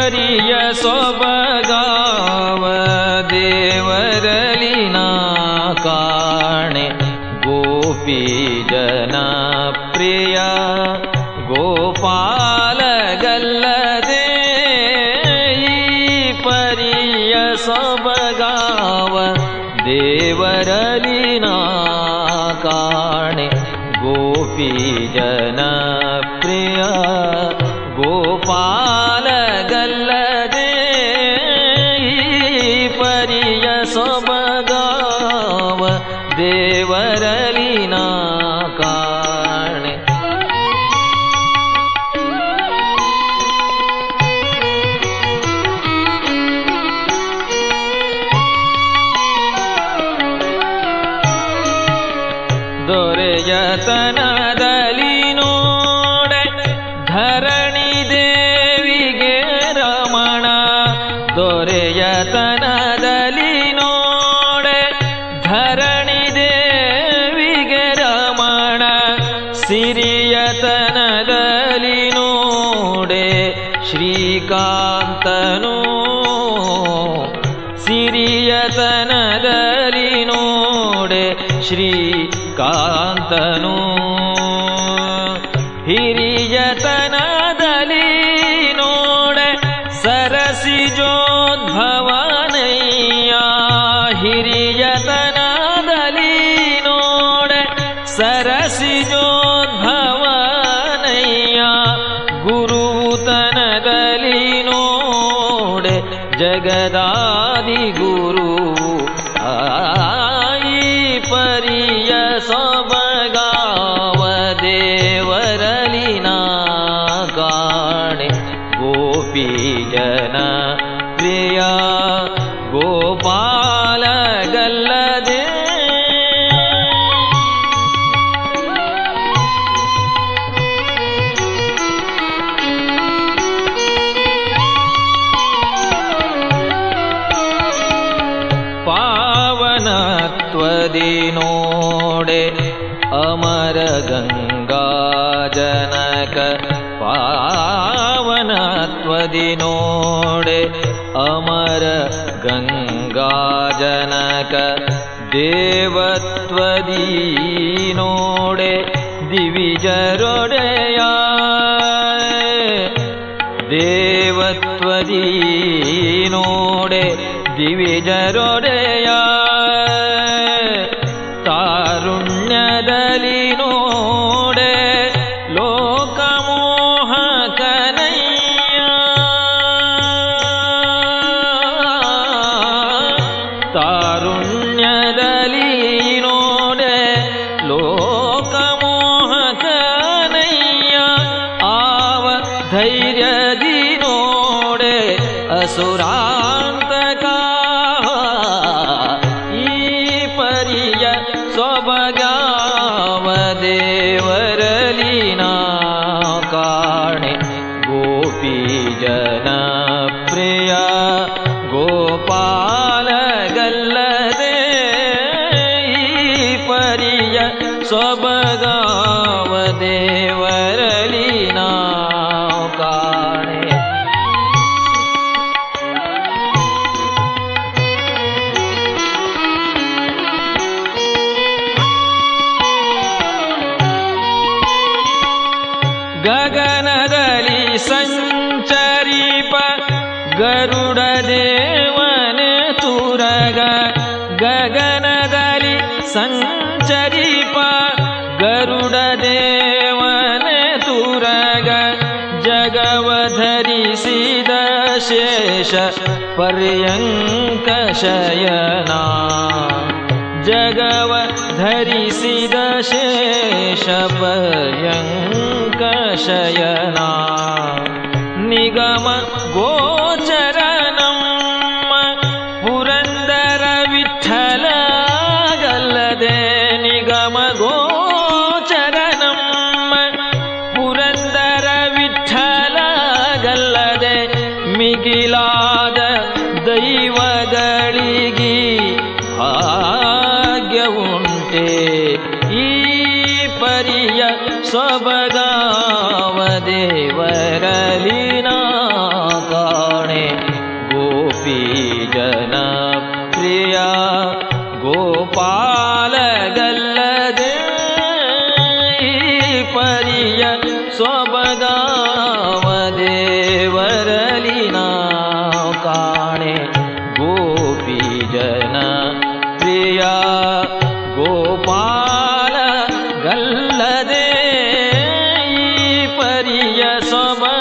ಪರಿಯ ಸೊಬಗಾವ ದೇವರಲಿನ ಕಾಣೆ ಗೋಪಿ ಜನ ಪ್ರಿಯ ಗೋಪಾಲಗಲ್ಲದೆ ಈ ಪರಿಯ ಸೊಬಗಾವ ದೇವರಲಿನ ಕಾಣೆ ಗೋಪಿ ಜನ ದೊರೆಯತನದಲ್ಲಿ ನೋಡೆ ಧರಣಿ ದೇವಿಗೆ ರಮಣ ದೊರೆಯತನದಲ್ಲಿ ನೋಡೆ ಧರಣಿ ದೇವಿಗೆ ರಮಣ ಸಿರಿಯತನದಲ್ಲಿ ನೋಡೆ ಶ್ರೀಕಾಂತನು ಸಿರಿಯತನದಲ್ಲಿ ನೋಡೆ ಶ್ರೀಕಾಂತನು ಹಿರಿಯತನದಲ್ಲಿ ನೋಡೆ ಸರಸಿ ಜೋದ್ಭವನಯ್ಯ ಹಿರಿಯತನದಲ್ಲಿ ನೋಡೆ ಸರಸಿ ಜೋದ್ಭವನಯ್ಯ ಗುರುತನದಲ್ಲಿ ನೋಡೆ ಜಗದಾದಿ ಗುರು गङ्गाजनक पावनत्वदिनोडे अमर गङ्गाजनक देवत्वदीनोडे दिविजरोडया देवत्वदीनोडे दिविजरोडया असुरान्तका ई परि य गगन दरि सञ्चरिपा गरुडदेवन तुरग। गगन दरि सञ्चरिपा गरुडदेवन तु रग जगवधरि पर्यङ्कशयना। जगवधरि शेषपयङ्कशयना निगम गोचरणम् पुरन्दरविलदे निगम मिगिलाद दैवगळिगी आज्ञ ई परिय सबगाव देवरलिना काणे गोपी जन प्रिया, गोपाल गल्लदे परिय स्वबगाव देवरलिना काणे गोपी जन করিয়া সবাই